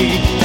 Maggie.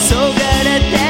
so good at that.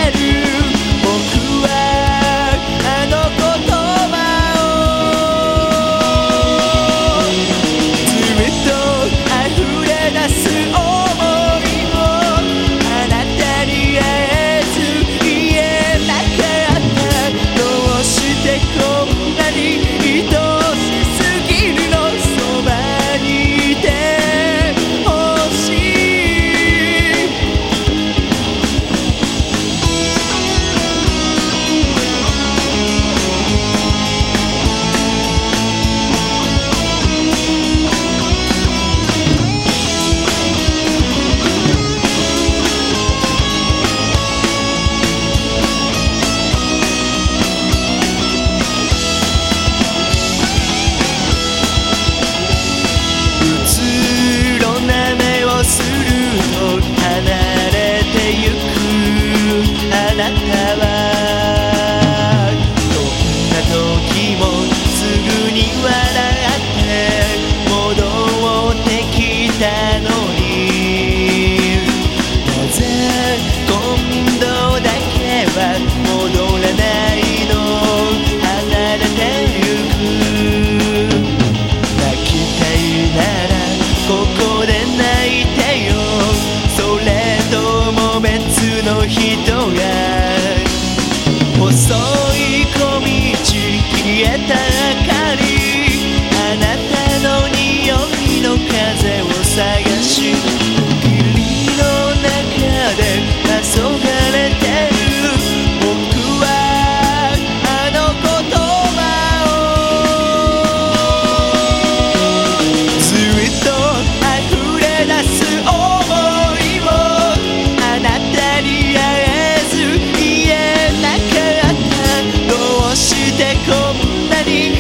Peter. ready.